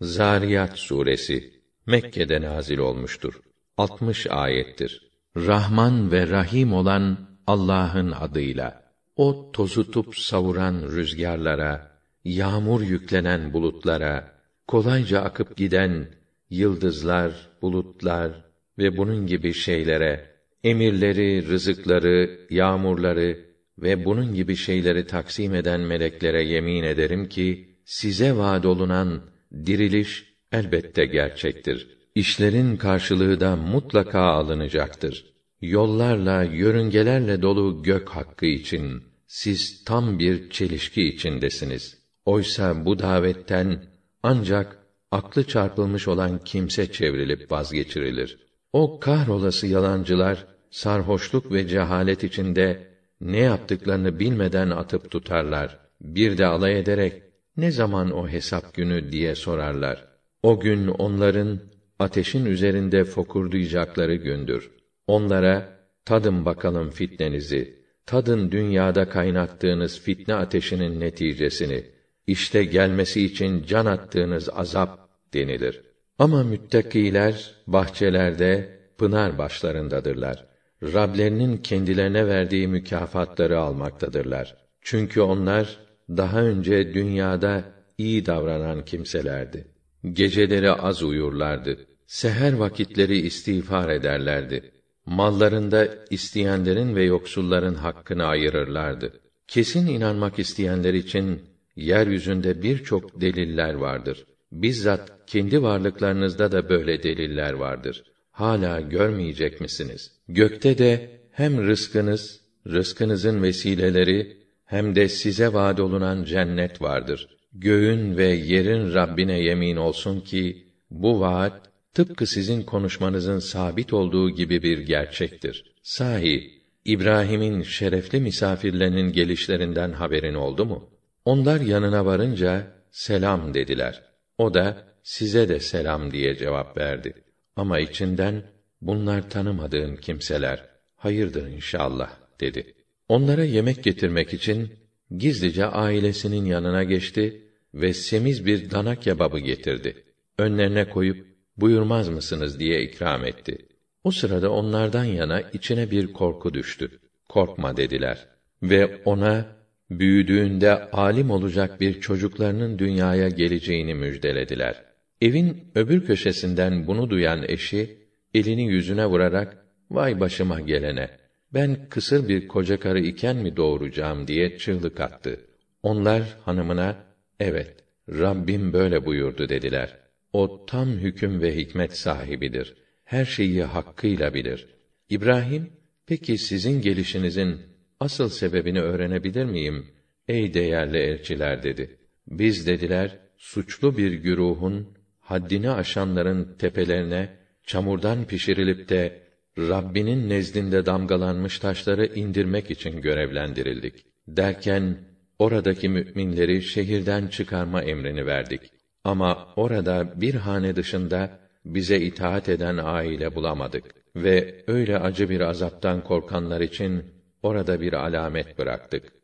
Zariyat suresi Mekke'de nazil olmuştur. 60 ayettir. Rahman ve Rahim olan Allah'ın adıyla. O tozutup savuran rüzgarlara, yağmur yüklenen bulutlara, kolayca akıp giden yıldızlar, bulutlar ve bunun gibi şeylere, emirleri, rızıkları, yağmurları ve bunun gibi şeyleri taksim eden meleklere yemin ederim ki size vaad olunan diriliş elbette gerçektir. İşlerin karşılığı da mutlaka alınacaktır. Yollarla, yörüngelerle dolu gök hakkı için siz tam bir çelişki içindesiniz. Oysa bu davetten ancak aklı çarpılmış olan kimse çevrilip vazgeçirilir. O kahrolası yalancılar sarhoşluk ve cehalet içinde ne yaptıklarını bilmeden atıp tutarlar. Bir de alay ederek ne zaman o hesap günü diye sorarlar. O gün onların ateşin üzerinde fokurdayacakları gündür. Onlara tadın bakalım fitnenizi, tadın dünyada kaynattığınız fitne ateşinin neticesini, işte gelmesi için can attığınız azap denilir. Ama müttakiler bahçelerde, pınar başlarındadırlar. Rablerinin kendilerine verdiği mükafatları almaktadırlar. Çünkü onlar daha önce dünyada iyi davranan kimselerdi. Geceleri az uyurlardı. Seher vakitleri istiğfar ederlerdi. Mallarında isteyenlerin ve yoksulların hakkını ayırırlardı. Kesin inanmak isteyenler için yeryüzünde birçok deliller vardır. Bizzat kendi varlıklarınızda da böyle deliller vardır. Hala görmeyecek misiniz? Gökte de hem rızkınız, rızkınızın vesileleri hem de size vaad olunan cennet vardır. Göğün ve yerin Rabbine yemin olsun ki bu vaat tıpkı sizin konuşmanızın sabit olduğu gibi bir gerçektir. Sahi İbrahim'in şerefli misafirlerinin gelişlerinden haberin oldu mu? Onlar yanına varınca selam dediler. O da size de selam diye cevap verdi. Ama içinden bunlar tanımadığım kimseler. Hayırdır inşallah dedi. Onlara yemek getirmek için gizlice ailesinin yanına geçti ve semiz bir dana kebabı getirdi. Önlerine koyup buyurmaz mısınız diye ikram etti. O sırada onlardan yana içine bir korku düştü. Korkma dediler ve ona büyüdüğünde alim olacak bir çocuklarının dünyaya geleceğini müjdelediler. Evin öbür köşesinden bunu duyan eşi elini yüzüne vurarak vay başıma gelene ben kısır bir koca karı iken mi doğuracağım diye çığlık attı. Onlar hanımına evet Rabbim böyle buyurdu dediler. O tam hüküm ve hikmet sahibidir. Her şeyi hakkıyla bilir. İbrahim, peki sizin gelişinizin asıl sebebini öğrenebilir miyim? Ey değerli elçiler dedi. Biz dediler, suçlu bir güruhun, haddini aşanların tepelerine, çamurdan pişirilip de, Rabbinin nezdinde damgalanmış taşları indirmek için görevlendirildik. Derken, oradaki müminleri şehirden çıkarma emrini verdik. Ama orada bir hane dışında bize itaat eden aile bulamadık ve öyle acı bir azaptan korkanlar için orada bir alamet bıraktık.